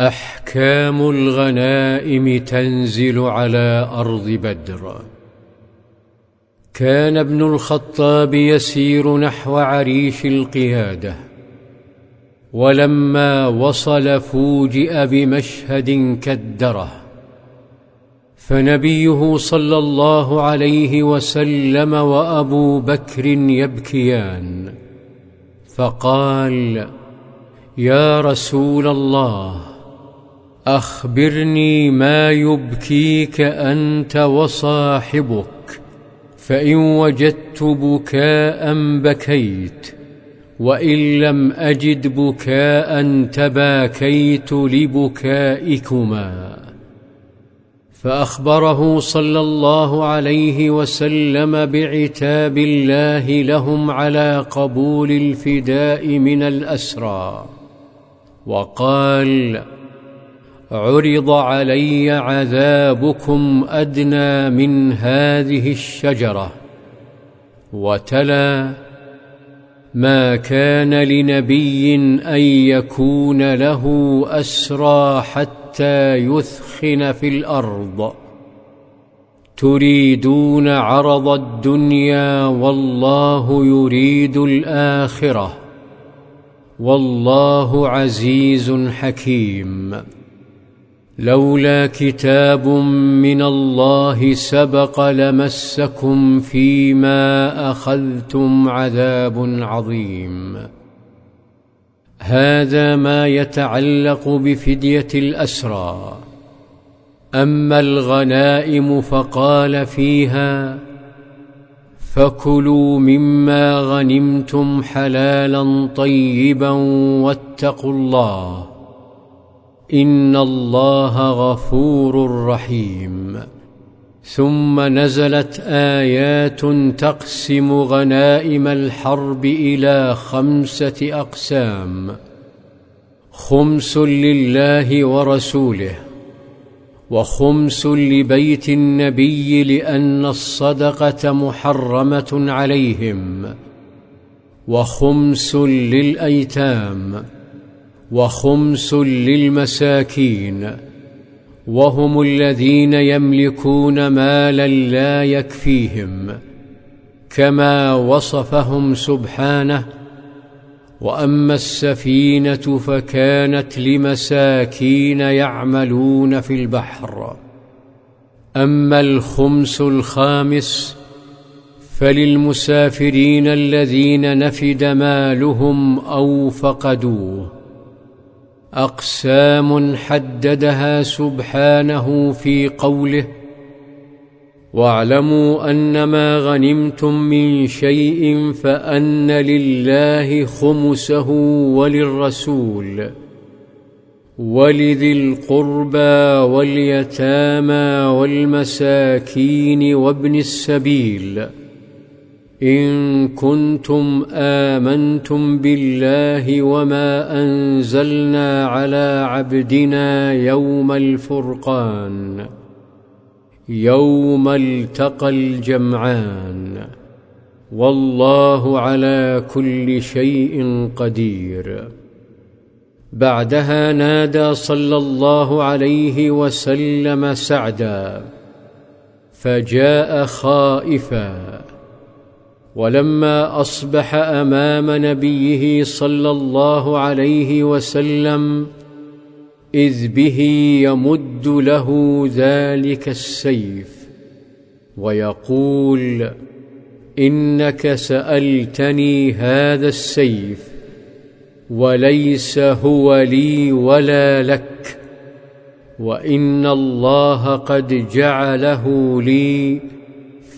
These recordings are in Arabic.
أحكام الغنائم تنزل على أرض بدر. كان ابن الخطاب يسير نحو عريش القيادة ولما وصل فوجئ بمشهد كدره. فنبيه صلى الله عليه وسلم وأبو بكر يبكيان فقال يا رسول الله أخبرني ما يبكيك أنت وصاحبك فإن وجدت بكاء بكيت وإن لم أجد بكاء تباكيت لبكائكما. فأخبره صلى الله عليه وسلم بعتاب الله لهم على قبول الفداء من الأسرى وقال عرض علي عذابكم أدنى من هذه الشجرة. وتلا ما كان لنبي أن يكون له أسرى حتى يثخن في الأرض. تريدون عرض الدنيا والله يريد الآخرة. والله عزيز حكيم. لولا كتاب من الله سبق لمسكم فيما أخذتم عذاب عظيم. هذا ما يتعلق بفدية الأسرى. أما الغنائم فقال فيها فكلوا مما غنمتم حلالا طيبا واتقوا الله. ان الله غفور رحيم. ثم نزلت ايات تقسم غنائم الحرب إلى خمسه اقسام. خمس لله ورسوله وخمس لبيت النبي لأن الصدقة محرمة عليهم وخمس للأيتام وخمس للمساكين وهم الذين يملكون مالا لا يكفيهم كما وصفهم سبحانه وأما السفينة فكانت لمساكين يعملون في البحر أما الخمس الخامس فللمسافرين الذين نفد مالهم أو فقدوه أقسام حددها سبحانه في قوله واعلموا انما غنمتم من شيء فأن لله خمسه وللرسول ولذي القربى واليتامى والمساكين وابن السبيل إن كنتم آمنتم بالله وما أنزلنا على عبدنا يوم الفرقان يوم التقى الجمعان. والله على كل شيء قدير. بعدها نادى صلى الله عليه وسلم سعدا فجاء خائفا. ولما أصبح أمام نبيه صلى الله عليه وسلم إذ به يمد له ذلك السيف ويقول إنك سألتني هذا السيف وليس هو لي ولا لك وإن الله قد جعله لي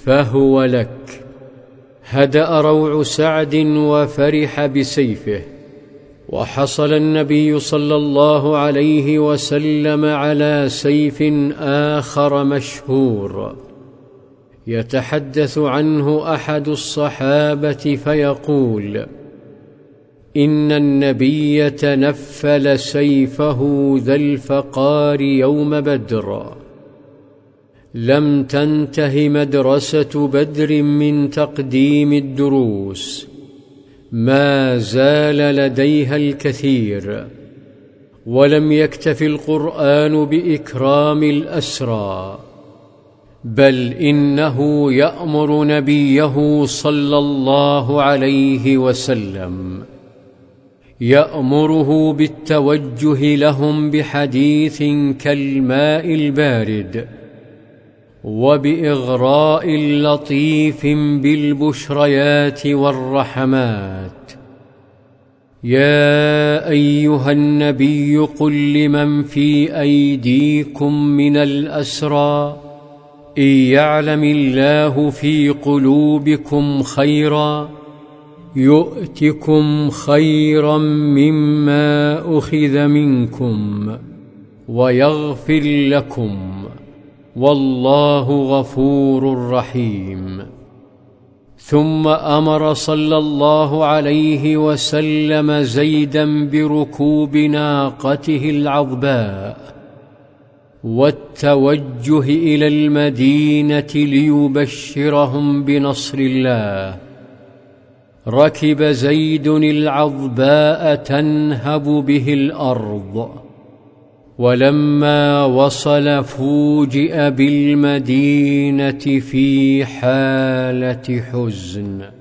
فهو لك. هدأ روع سعد وفرح بسيفه وحصل النبي صلى الله عليه وسلم على سيف آخر مشهور. يتحدث عنه أحد الصحابة فيقول إن النبي تنفل سيفه ذا الفقار يوم بدر. لم تنته مدرسة بدر من تقديم الدروس. ما زال لديها الكثير. ولم يكتف القرآن بإكرام الأسرى. بل إنه يأمر نبيه صلى الله عليه وسلم. يأمره بالتوجه لهم بحديث كالماء البارد. وبإغراء لطيف بالبشريات والرحمات. يا أيها النبي قل لمن في أيديكم من الأسرى إن يعلم الله في قلوبكم خيرا يؤتكم خيرا مما أخذ منكم ويغفر لكم. والله غفور رحيم. ثم أمر صلى الله عليه وسلم زيدا بركوب ناقته العظباء والتوجه إلى المدينة ليبشرهم بنصر الله. ركب زيد العظباء تنهب به الأرض. ولما وصل فوجئ بالمدينة في حالة حزن.